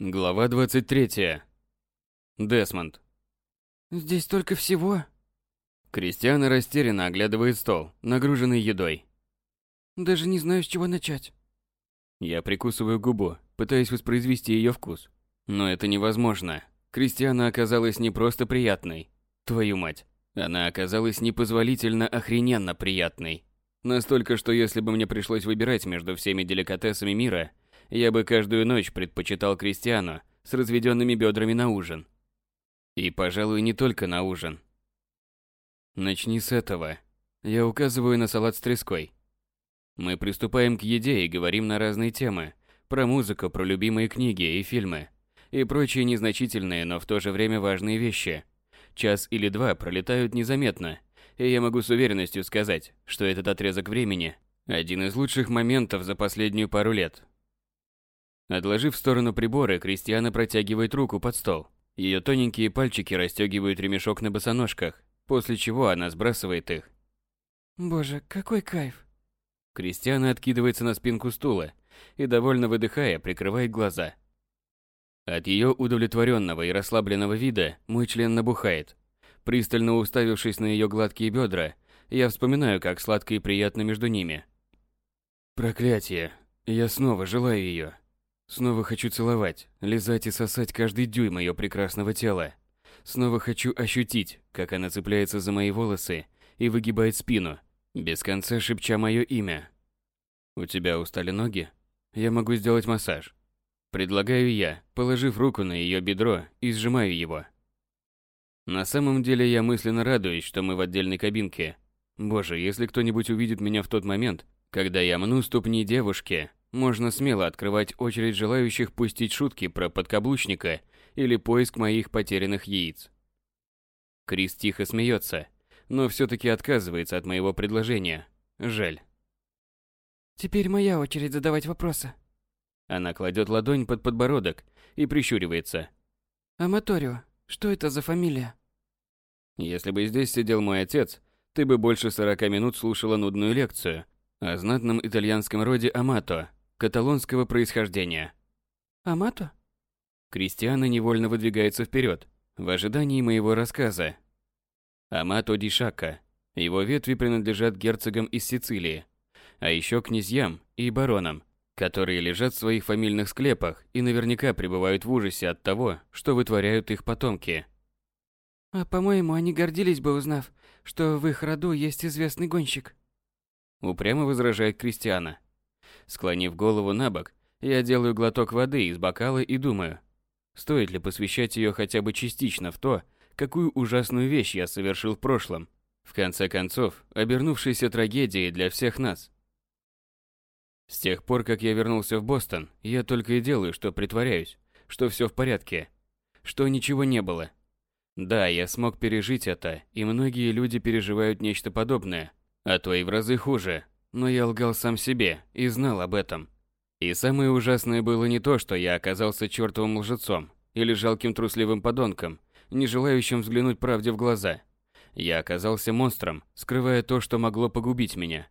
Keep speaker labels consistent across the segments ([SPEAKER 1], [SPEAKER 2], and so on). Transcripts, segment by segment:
[SPEAKER 1] Глава 23. Десмонд.
[SPEAKER 2] Здесь только всего.
[SPEAKER 1] Кристиана растерянно оглядывает стол, нагруженный едой.
[SPEAKER 2] Даже не знаю, с чего начать.
[SPEAKER 1] Я прикусываю губу, пытаясь воспроизвести ее вкус. Но это невозможно. Кристиана оказалась не просто приятной. Твою мать. Она оказалась непозволительно охрененно приятной. Настолько, что если бы мне пришлось выбирать между всеми деликатесами мира, я бы каждую ночь предпочитал Кристиану с разведенными бедрами на ужин. И, пожалуй, не только на ужин. Начни с этого. Я указываю на салат с треской. Мы приступаем к еде и говорим на разные темы. Про музыку, про любимые книги и фильмы. И прочие незначительные, но в то же время важные вещи. Час или два пролетают незаметно, и я могу с уверенностью сказать, что этот отрезок времени – один из лучших моментов за последнюю пару лет. Отложив в сторону приборы, Кристиана протягивает руку под стол. Ее тоненькие пальчики расстегивают ремешок на босоножках, после чего она сбрасывает их.
[SPEAKER 2] Боже, какой кайф.
[SPEAKER 1] Кристиана откидывается на спинку стула и, довольно выдыхая, прикрывает глаза. От ее удовлетворенного и расслабленного вида мой член набухает. Пристально уставившись на ее гладкие бедра, я вспоминаю, как сладко и приятно между ними. Проклятие. Я снова желаю ее. Снова хочу целовать, лизать и сосать каждый дюйм ее прекрасного тела. Снова хочу ощутить, как она цепляется за мои волосы и выгибает спину, без конца шепча мое имя. «У тебя устали ноги? Я могу сделать массаж». Предлагаю я, положив руку на ее бедро и сжимаю его. На самом деле я мысленно радуюсь, что мы в отдельной кабинке. Боже, если кто-нибудь увидит меня в тот момент, когда я мну ступни девушки, можно смело открывать очередь желающих пустить шутки про подкаблучника или поиск моих потерянных яиц. Крис тихо смеется, но все-таки отказывается от моего предложения. Жаль.
[SPEAKER 2] Теперь моя очередь задавать вопросы.
[SPEAKER 1] Она кладет ладонь под подбородок и прищуривается.
[SPEAKER 2] Аматорио, что это за фамилия?
[SPEAKER 1] Если бы здесь сидел мой отец, ты бы больше сорока минут слушала нудную лекцию о знатном итальянском роде Амато, каталонского происхождения.
[SPEAKER 2] Амато?
[SPEAKER 1] Кристиана невольно выдвигается вперед, в ожидании моего рассказа. Амато ди Шакка. Его ветви принадлежат герцогам из Сицилии, а еще князьям и баронам, которые лежат в своих фамильных склепах и наверняка пребывают в ужасе от того, что вытворяют их потомки.
[SPEAKER 2] А по-моему, они гордились бы, узнав, что в их роду есть известный гонщик.
[SPEAKER 1] Упрямо возражает Кристиана. Склонив голову на бок, я делаю глоток воды из бокала и думаю, стоит ли посвящать ее хотя бы частично в то, какую ужасную вещь я совершил в прошлом, в конце концов, обернувшейся трагедией для всех нас. С тех пор, как я вернулся в Бостон, я только и делаю, что притворяюсь, что все в порядке, что ничего не было. Да, я смог пережить это, и многие люди переживают нечто подобное, а то и в разы хуже, но я лгал сам себе и знал об этом. И самое ужасное было не то, что я оказался чертовым лжецом или жалким трусливым подонком, не желающим взглянуть правде в глаза. Я оказался монстром, скрывая то, что могло погубить меня.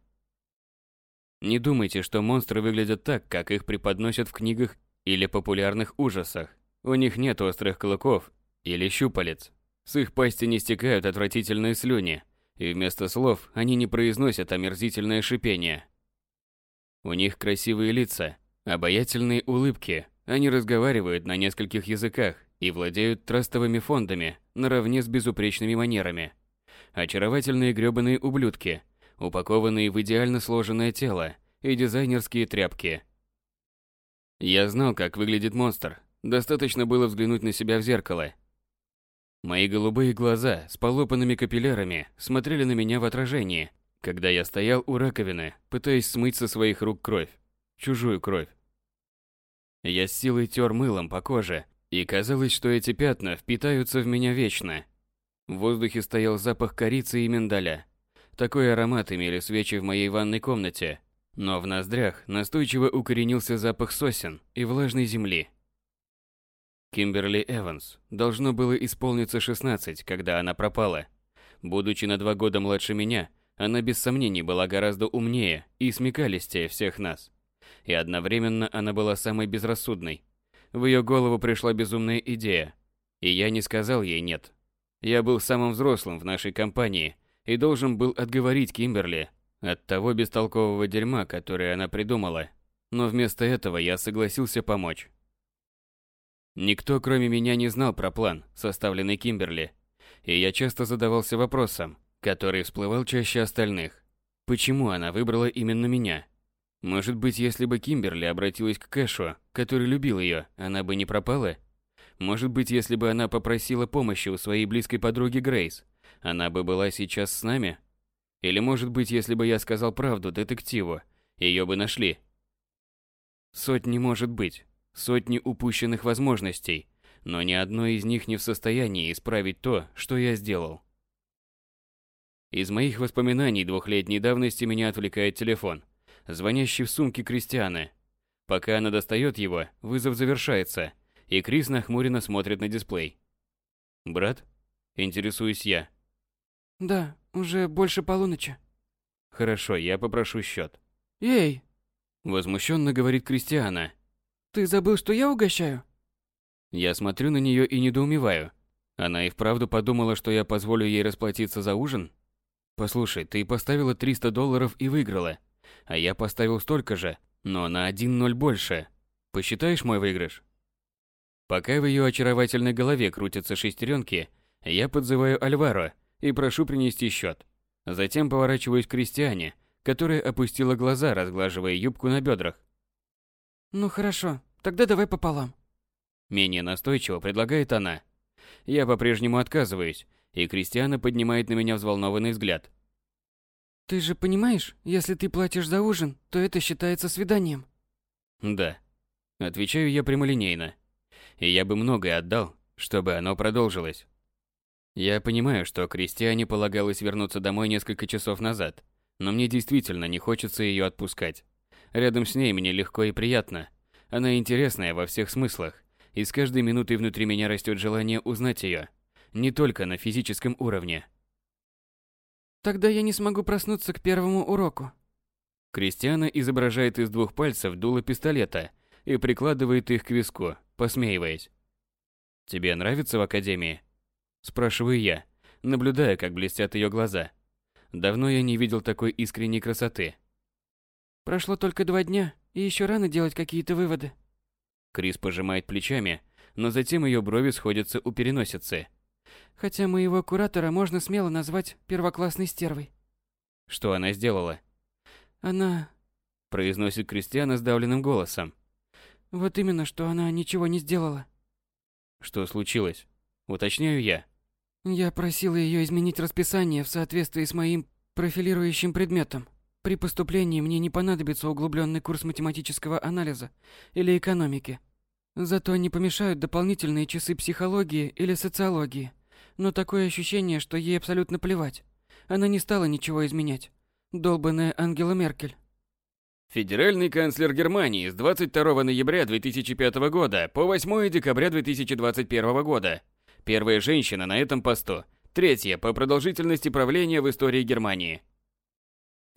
[SPEAKER 1] Не думайте, что монстры выглядят так, как их преподносят в книгах или популярных ужасах. У них нет острых клыков или щупалец. С их пасти не стекают отвратительные слюни, и вместо слов они не произносят омерзительное шипение. У них красивые лица, обаятельные улыбки, они разговаривают на нескольких языках и владеют трастовыми фондами наравне с безупречными манерами. Очаровательные грёбаные ублюдки, упакованные в идеально сложенное тело и дизайнерские тряпки. Я знал, как выглядит монстр. Достаточно было взглянуть на себя в зеркало. Мои голубые глаза с полопанными капиллярами смотрели на меня в отражении, когда я стоял у раковины, пытаясь смыть со своих рук кровь. Чужую кровь. Я с силой тер мылом по коже, и казалось, что эти пятна впитаются в меня вечно. В воздухе стоял запах корицы и миндаля. Такой аромат имели свечи в моей ванной комнате, но в ноздрях настойчиво укоренился запах сосен и влажной земли. Кимберли Эванс должно было исполниться 16, когда она пропала. Будучи на два года младше меня, она без сомнений была гораздо умнее и смекалистее всех нас. И одновременно она была самой безрассудной. В ее голову пришла безумная идея, и я не сказал ей «нет». Я был самым взрослым в нашей компании и должен был отговорить Кимберли от того бестолкового дерьма, которое она придумала. Но вместо этого я согласился помочь. Никто, кроме меня, не знал про план, составленный Кимберли, и я часто задавался вопросом, который всплывал чаще остальных. Почему она выбрала именно меня? Может быть, если бы Кимберли обратилась к Кэшу, который любил ее, она бы не пропала? Может быть, если бы она попросила помощи у своей близкой подруги Грейс, она бы была сейчас с нами? Или может быть, если бы я сказал правду детективу, ее бы нашли? Сотни может быть, сотни упущенных возможностей, но ни одной из них не в состоянии исправить то, что я сделал. Из моих воспоминаний двухлетней давности меня отвлекает телефон, звонящий в сумке Кристианы. Пока она достает его, вызов завершается, и Крис нахмуренно смотрит на дисплей. «Брат?» – интересуюсь я.
[SPEAKER 2] Да, уже больше полуночи.
[SPEAKER 1] Хорошо, я попрошу счет.
[SPEAKER 2] Эй!
[SPEAKER 1] Возмущенно говорит Кристиана.
[SPEAKER 2] Ты забыл, что я угощаю?
[SPEAKER 1] Я смотрю на нее и недоумеваю. Она и вправду подумала, что я позволю ей расплатиться за ужин? Послушай, ты поставила 300 долларов и выиграла. А я поставил столько же, но на 1-0 больше. Посчитаешь мой выигрыш? Пока в ее очаровательной голове крутятся шестеренки, я подзываю Альваро и прошу принести счет. Затем поворачиваюсь к Кристиане, которая опустила глаза, разглаживая юбку на бедрах.
[SPEAKER 2] «Ну хорошо, тогда давай пополам».
[SPEAKER 1] Менее настойчиво предлагает она. Я по-прежнему отказываюсь, и Кристиана поднимает на меня взволнованный взгляд.
[SPEAKER 2] «Ты же понимаешь, если ты платишь за ужин, то это считается свиданием».
[SPEAKER 1] «Да». Отвечаю я прямолинейно. И я бы многое отдал, чтобы оно продолжилось. Я понимаю, что Кристиане полагалось вернуться домой несколько часов назад, но мне действительно не хочется ее отпускать. Рядом с ней мне легко и приятно. Она интересная во всех смыслах, и с каждой минутой внутри меня растет желание узнать ее, не только на физическом уровне.
[SPEAKER 2] Тогда я не смогу проснуться к первому уроку.
[SPEAKER 1] Кристиана изображает из двух пальцев дуло пистолета и прикладывает их к виску, посмеиваясь. Тебе нравится в академии? Спрашиваю я, наблюдая, как блестят ее глаза. Давно я не видел такой искренней красоты.
[SPEAKER 2] Прошло только два дня, и еще рано делать какие-то выводы.
[SPEAKER 1] Крис пожимает плечами, но затем ее брови сходятся у переносицы.
[SPEAKER 2] Хотя моего куратора можно смело назвать первоклассной стервой.
[SPEAKER 1] Что она сделала?
[SPEAKER 2] Она...
[SPEAKER 1] Произносит Кристиана сдавленным голосом.
[SPEAKER 2] Вот именно, что она ничего не сделала.
[SPEAKER 1] Что случилось? Уточняю я.
[SPEAKER 2] Я просила ее изменить расписание в соответствии с моим профилирующим предметом. При поступлении мне не понадобится углубленный курс математического анализа или экономики. Зато не помешают дополнительные часы психологии или социологии. Но такое ощущение, что ей абсолютно плевать. Она не стала ничего изменять. Долбанная Ангела Меркель.
[SPEAKER 1] Федеральный канцлер Германии с 22 ноября 2005 года по 8 декабря 2021 года Первая женщина на этом посту. Третья по продолжительности правления в истории Германии.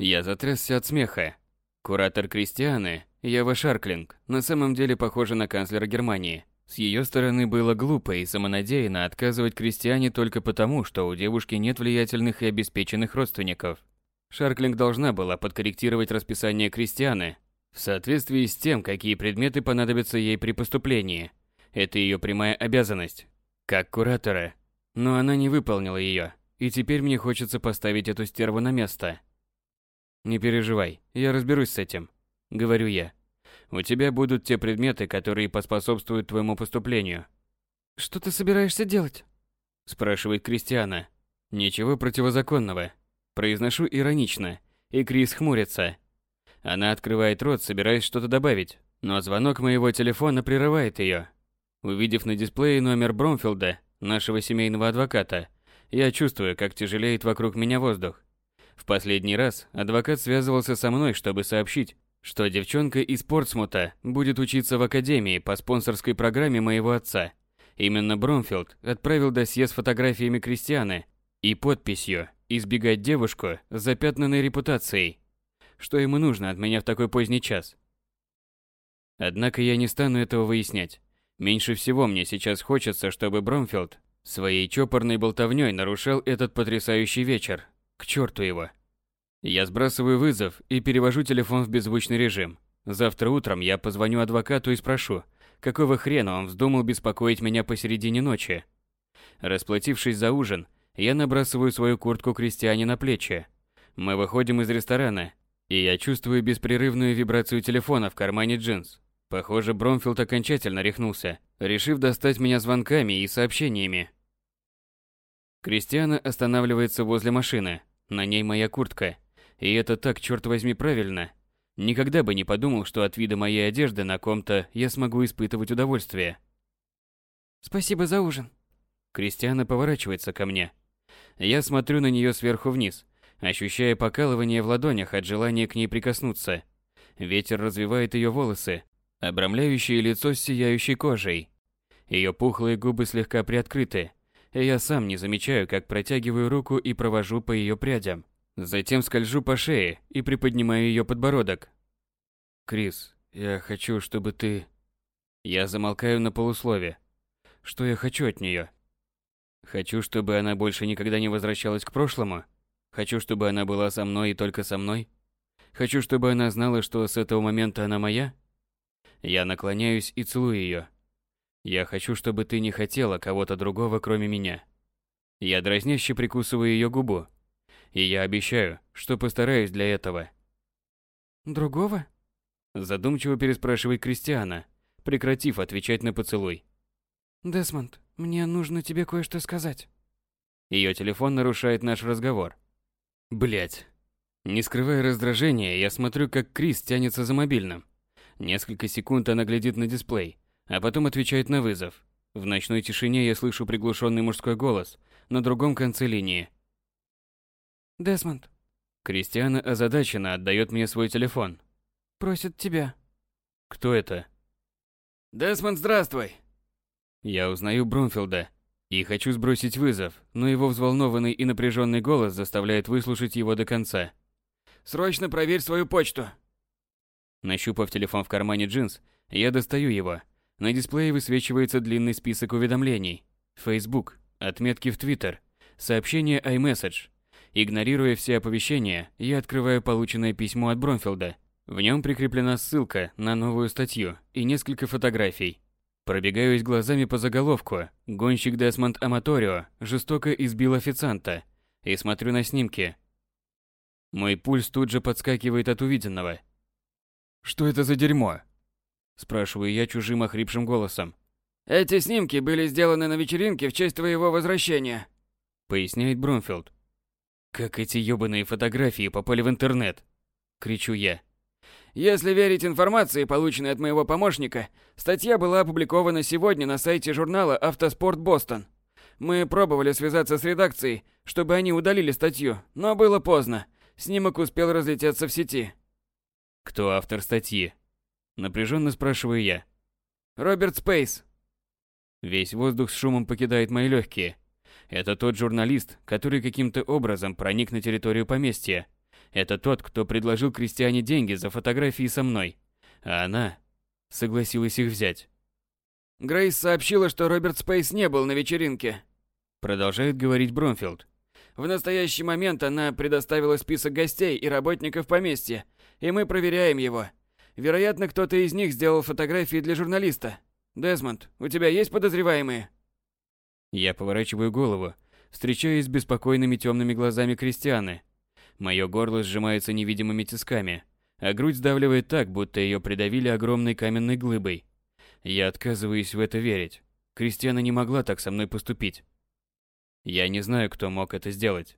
[SPEAKER 1] Я затрясся от смеха. Куратор Кристианы, Ева Шарклинг, на самом деле похожа на канцлера Германии. С ее стороны было глупо и самонадеянно отказывать Кристиане только потому, что у девушки нет влиятельных и обеспеченных родственников. Шарклинг должна была подкорректировать расписание Кристианы в соответствии с тем, какие предметы понадобятся ей при поступлении. Это ее прямая обязанность как куратора. Но она не выполнила ее, и теперь мне хочется поставить эту стерву на место. Не переживай, я разберусь с этим, говорю я. У тебя будут те предметы, которые поспособствуют твоему поступлению.
[SPEAKER 2] Что ты собираешься делать?
[SPEAKER 1] спрашивает Кристиана. Ничего противозаконного, произношу иронично, и Крис хмурится. Она открывает рот, собираясь что-то добавить, но звонок моего телефона прерывает ее. Увидев на дисплее номер Бромфилда, нашего семейного адвоката, я чувствую, как тяжелеет вокруг меня воздух. В последний раз адвокат связывался со мной, чтобы сообщить, что девчонка из Портсмута будет учиться в академии по спонсорской программе моего отца. Именно Бромфилд отправил досье с фотографиями Кристианы и подписью «Избегать девушку с запятнанной репутацией». Что ему нужно от меня в такой поздний час? Однако я не стану этого выяснять. Меньше всего мне сейчас хочется, чтобы Бромфилд своей чопорной болтовнёй нарушал этот потрясающий вечер. К черту его. Я сбрасываю вызов и перевожу телефон в беззвучный режим. Завтра утром я позвоню адвокату и спрошу, какого хрена он вздумал беспокоить меня посередине ночи. Расплатившись за ужин, я набрасываю свою куртку крестьяне на плечи. Мы выходим из ресторана, и я чувствую беспрерывную вибрацию телефона в кармане джинс. Похоже, Бромфилд окончательно рехнулся, решив достать меня звонками и сообщениями. Кристиана останавливается возле машины. На ней моя куртка. И это так, черт возьми, правильно. Никогда бы не подумал, что от вида моей одежды на ком-то я смогу испытывать удовольствие.
[SPEAKER 2] Спасибо за ужин.
[SPEAKER 1] Кристиана поворачивается ко мне. Я смотрю на нее сверху вниз, ощущая покалывание в ладонях от желания к ней прикоснуться. Ветер развивает ее волосы, обрамляющие лицо с сияющей кожей. Ее пухлые губы слегка приоткрыты, и я сам не замечаю, как протягиваю руку и провожу по ее прядям. Затем скольжу по шее и приподнимаю ее подбородок. «Крис, я хочу, чтобы ты...» Я замолкаю на полуслове. Что я хочу от нее? Хочу, чтобы она больше никогда не возвращалась к прошлому? Хочу, чтобы она была со мной и только со мной? Хочу, чтобы она знала, что с этого момента она моя? Я наклоняюсь и целую ее. Я хочу, чтобы ты не хотела кого-то другого, кроме меня. Я дразняще прикусываю ее губу. И я обещаю, что постараюсь для этого.
[SPEAKER 2] Другого?
[SPEAKER 1] Задумчиво переспрашивает Кристиана, прекратив отвечать на поцелуй.
[SPEAKER 2] Десмонд, мне нужно тебе кое-что сказать.
[SPEAKER 1] Ее телефон нарушает наш разговор. Блять. Не скрывая раздражения, я смотрю, как Крис тянется за мобильным. Несколько секунд она глядит на дисплей, а потом отвечает на вызов. В ночной тишине я слышу приглушенный мужской голос на другом конце линии.
[SPEAKER 2] Десмонд.
[SPEAKER 1] Кристиана озадаченно отдает мне свой телефон.
[SPEAKER 2] Просит тебя.
[SPEAKER 1] Кто это?
[SPEAKER 3] Десмонд, здравствуй.
[SPEAKER 1] Я узнаю Брунфилда и хочу сбросить вызов, но его взволнованный и напряженный голос заставляет выслушать его до конца.
[SPEAKER 3] Срочно проверь свою почту.
[SPEAKER 1] Нащупав телефон в кармане джинс, я достаю его. На дисплее высвечивается длинный список уведомлений. Facebook, отметки в Twitter, сообщение iMessage. Игнорируя все оповещения, я открываю полученное письмо от Бромфилда. В нем прикреплена ссылка на новую статью и несколько фотографий. Пробегаюсь глазами по заголовку «Гонщик Десмонд Аматорио жестоко избил официанта» и смотрю на снимки. Мой пульс тут же подскакивает от увиденного. «Что это за дерьмо?» Спрашиваю я чужим охрипшим голосом.
[SPEAKER 3] Эти снимки были сделаны на вечеринке в честь твоего возвращения.
[SPEAKER 1] Поясняет Бромфилд. Как эти ёбаные фотографии попали в интернет? Кричу я.
[SPEAKER 3] Если верить информации, полученной от моего помощника, статья была опубликована сегодня на сайте журнала «Автоспорт Бостон». Мы пробовали связаться с редакцией, чтобы они удалили статью, но было поздно. Снимок успел разлететься в сети.
[SPEAKER 1] Кто автор статьи? Напряженно спрашиваю я.
[SPEAKER 3] Роберт Спейс.
[SPEAKER 1] Весь воздух с шумом покидает мои легкие. Это тот журналист, который каким-то образом проник на территорию поместья. Это тот, кто предложил крестьяне деньги за фотографии со мной. А она согласилась их взять.
[SPEAKER 3] Грейс сообщила, что Роберт Спейс не был на вечеринке.
[SPEAKER 1] Продолжает говорить Бромфилд.
[SPEAKER 3] В настоящий момент она предоставила список гостей и работников поместья, и мы проверяем его. Вероятно, кто-то из них сделал фотографии для журналиста. Десмонд, у тебя есть подозреваемые?
[SPEAKER 1] Я поворачиваю голову, встречаясь с беспокойными темными глазами Кристианы. Мое горло сжимается невидимыми тисками, а грудь сдавливает так, будто ее придавили огромной каменной глыбой. Я отказываюсь в это верить. Кристиана не могла так со мной поступить. Я не знаю, кто мог это сделать.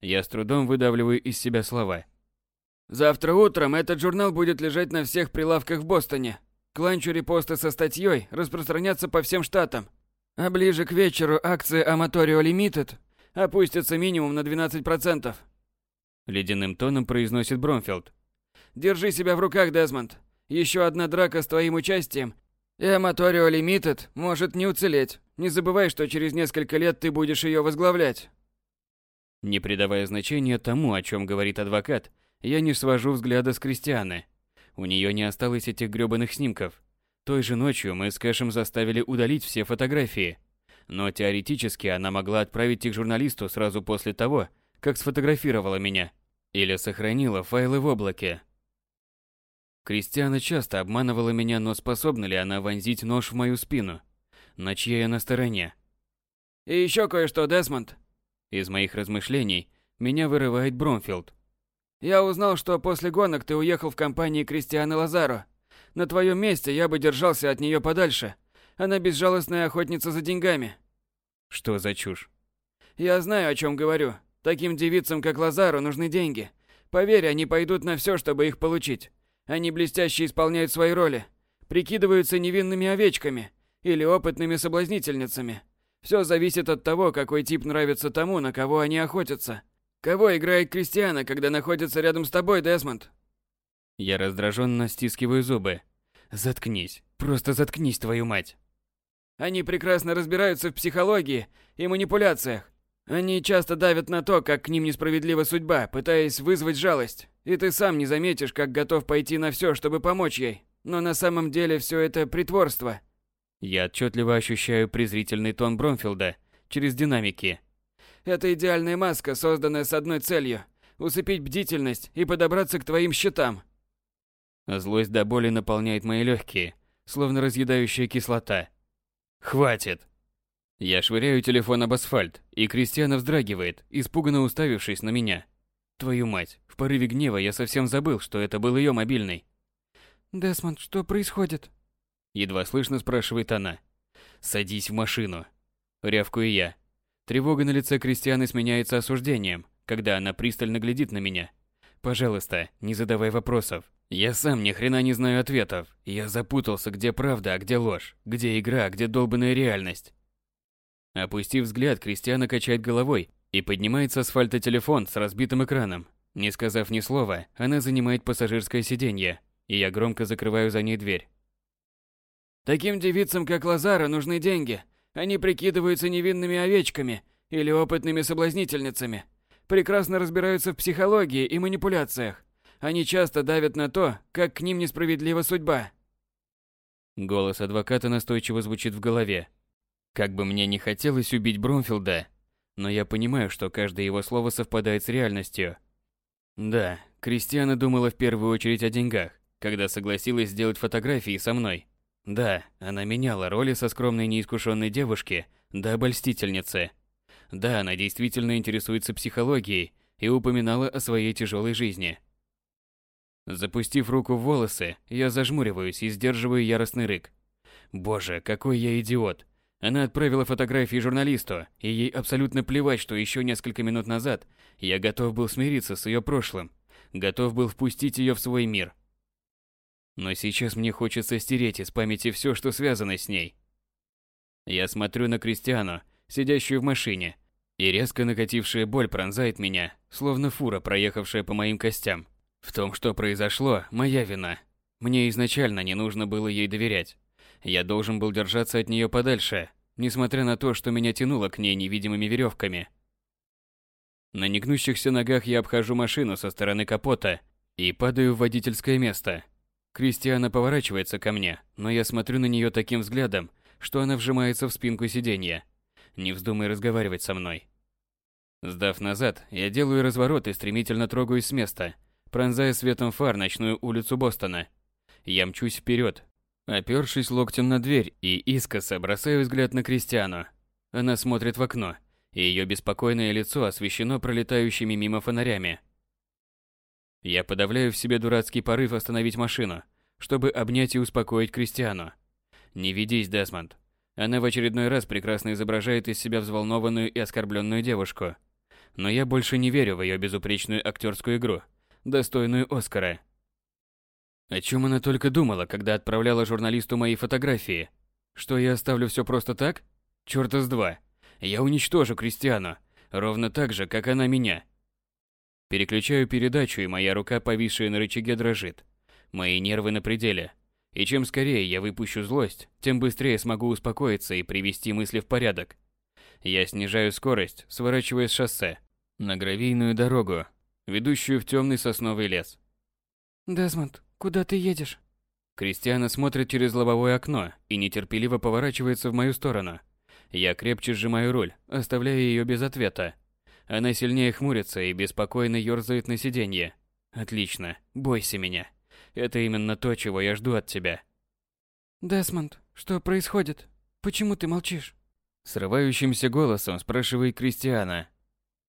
[SPEAKER 1] Я с трудом выдавливаю из себя слова.
[SPEAKER 3] Завтра утром этот журнал будет лежать на всех прилавках в Бостоне. К ланчу репосты со статьей распространятся по всем штатам. А ближе к вечеру акции Аматорио Limited опустятся минимум на 12%.
[SPEAKER 1] Ледяным тоном произносит Бромфилд.
[SPEAKER 3] Держи себя в руках, Дезмонд. Еще одна драка с твоим участием, и Аматорио Limited может не уцелеть. Не забывай, что через несколько лет ты будешь ее возглавлять.
[SPEAKER 1] Не придавая значения тому, о чем говорит адвокат, я не свожу взгляда с Кристианы. У нее не осталось этих грёбаных снимков. Той же ночью мы с Кэшем заставили удалить все фотографии. Но теоретически она могла отправить их журналисту сразу после того, как сфотографировала меня. Или сохранила файлы в облаке. Кристиана часто обманывала меня, но способна ли она вонзить нож в мою спину? На чьей она стороне?
[SPEAKER 3] И еще кое-что, Десмонд.
[SPEAKER 1] Из моих размышлений меня вырывает Бромфилд.
[SPEAKER 3] Я узнал, что после гонок ты уехал в компании Кристианы Лазаро. На твоем месте я бы держался от нее подальше. Она безжалостная охотница за деньгами.
[SPEAKER 1] Что за чушь?
[SPEAKER 3] Я знаю, о чем говорю. Таким девицам, как Лазаро, нужны деньги. Поверь, они пойдут на все, чтобы их получить. Они блестяще исполняют свои роли. Прикидываются невинными овечками или опытными соблазнительницами. Все зависит от того, какой тип нравится тому, на кого они охотятся. Кого играет Кристиана, когда находится рядом с тобой, Десмонд?
[SPEAKER 1] Я раздраженно стискиваю зубы. Заткнись. Просто заткнись, твою мать.
[SPEAKER 3] Они прекрасно разбираются в психологии и манипуляциях. Они часто давят на то, как к ним несправедлива судьба, пытаясь вызвать жалость. И ты сам не заметишь, как готов пойти на все, чтобы помочь ей. Но на самом деле все это притворство.
[SPEAKER 1] Я отчетливо ощущаю презрительный тон Бромфилда через динамики.
[SPEAKER 3] Это идеальная маска, созданная с одной целью – усыпить бдительность и подобраться к твоим счетам.
[SPEAKER 1] Злость до боли наполняет мои легкие, словно разъедающая кислота. Хватит! Я швыряю телефон об асфальт, и Кристиана вздрагивает, испуганно уставившись на меня. Твою мать, в порыве гнева я совсем забыл, что это был ее мобильный.
[SPEAKER 2] Десмонд, что происходит?
[SPEAKER 1] Едва слышно спрашивает она. Садись в машину. Рявкую я. Тревога на лице Кристианы сменяется осуждением, когда она пристально глядит на меня. Пожалуйста, не задавай вопросов. Я сам ни хрена не знаю ответов. Я запутался, где правда, а где ложь, где игра, где долбанная реальность. Опустив взгляд, Кристиана качает головой и поднимает с асфальта телефон с разбитым экраном. Не сказав ни слова, она занимает пассажирское сиденье, и я громко закрываю за ней дверь.
[SPEAKER 3] Таким девицам, как Лазара, нужны деньги. Они прикидываются невинными овечками или опытными соблазнительницами. Прекрасно разбираются в психологии и манипуляциях. Они часто давят на то, как к ним несправедлива судьба.
[SPEAKER 1] Голос адвоката настойчиво звучит в голове. Как бы мне не хотелось убить Бромфилда, но я понимаю, что каждое его слово совпадает с реальностью. Да, Кристиана думала в первую очередь о деньгах, когда согласилась сделать фотографии со мной. Да, она меняла роли со скромной неискушенной девушки до обольстительницы. Да, она действительно интересуется психологией и упоминала о своей тяжелой жизни. Запустив руку в волосы, я зажмуриваюсь и сдерживаю яростный рык. Боже, какой я идиот. Она отправила фотографии журналисту, и ей абсолютно плевать, что еще несколько минут назад я готов был смириться с ее прошлым, готов был впустить ее в свой мир. Но сейчас мне хочется стереть из памяти все, что связано с ней. Я смотрю на Кристиану, сидящую в машине, и резко накатившая боль пронзает меня, словно фура, проехавшая по моим костям. В том, что произошло, моя вина. Мне изначально не нужно было ей доверять. Я должен был держаться от нее подальше, несмотря на то, что меня тянуло к ней невидимыми веревками. На негнущихся ногах я обхожу машину со стороны капота и падаю в водительское место. Кристиана поворачивается ко мне, но я смотрю на нее таким взглядом, что она вжимается в спинку сиденья. Не вздумай разговаривать со мной. Сдав назад, я делаю разворот и стремительно трогаюсь с места – пронзая светом фар ночную улицу Бостона. Я мчусь вперед, опершись локтем на дверь и искоса бросаю взгляд на Кристиану. Она смотрит в окно, и ее беспокойное лицо освещено пролетающими мимо фонарями. Я подавляю в себе дурацкий порыв остановить машину, чтобы обнять и успокоить Кристиану. Не ведись, Десмонд. Она в очередной раз прекрасно изображает из себя взволнованную и оскорбленную девушку. Но я больше не верю в ее безупречную актерскую игру – достойную Оскара. О чем она только думала, когда отправляла журналисту мои фотографии? Что я оставлю все просто так? Чёрта с два. Я уничтожу Кристиану, ровно так же, как она меня. Переключаю передачу, и моя рука, повисшая на рычаге, дрожит. Мои нервы на пределе. И чем скорее я выпущу злость, тем быстрее смогу успокоиться и привести мысли в порядок. Я снижаю скорость, сворачивая с шоссе на гравийную дорогу, ведущую в темный сосновый лес.
[SPEAKER 2] Десмонд, куда ты едешь?
[SPEAKER 1] Кристиана смотрит через лобовое окно и нетерпеливо поворачивается в мою сторону. Я крепче сжимаю руль, оставляя ее без ответа. Она сильнее хмурится и беспокойно ерзает на сиденье. Отлично, бойся меня. Это именно то, чего я жду от тебя.
[SPEAKER 2] Десмонд, что происходит? Почему ты молчишь?
[SPEAKER 1] Срывающимся голосом спрашивает Кристиана.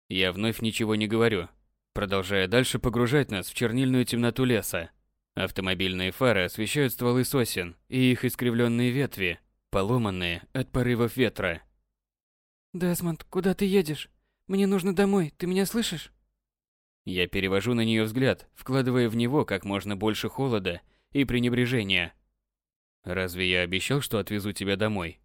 [SPEAKER 1] Я вновь ничего не говорю, продолжая дальше погружать нас в чернильную темноту леса. Автомобильные фары освещают стволы сосен и их искривленные ветви, поломанные от порывов ветра.
[SPEAKER 2] Десмонд, куда ты едешь? Мне нужно домой, ты меня слышишь?
[SPEAKER 1] Я перевожу на нее взгляд, вкладывая в него как можно больше холода и пренебрежения. Разве я обещал, что отвезу тебя домой?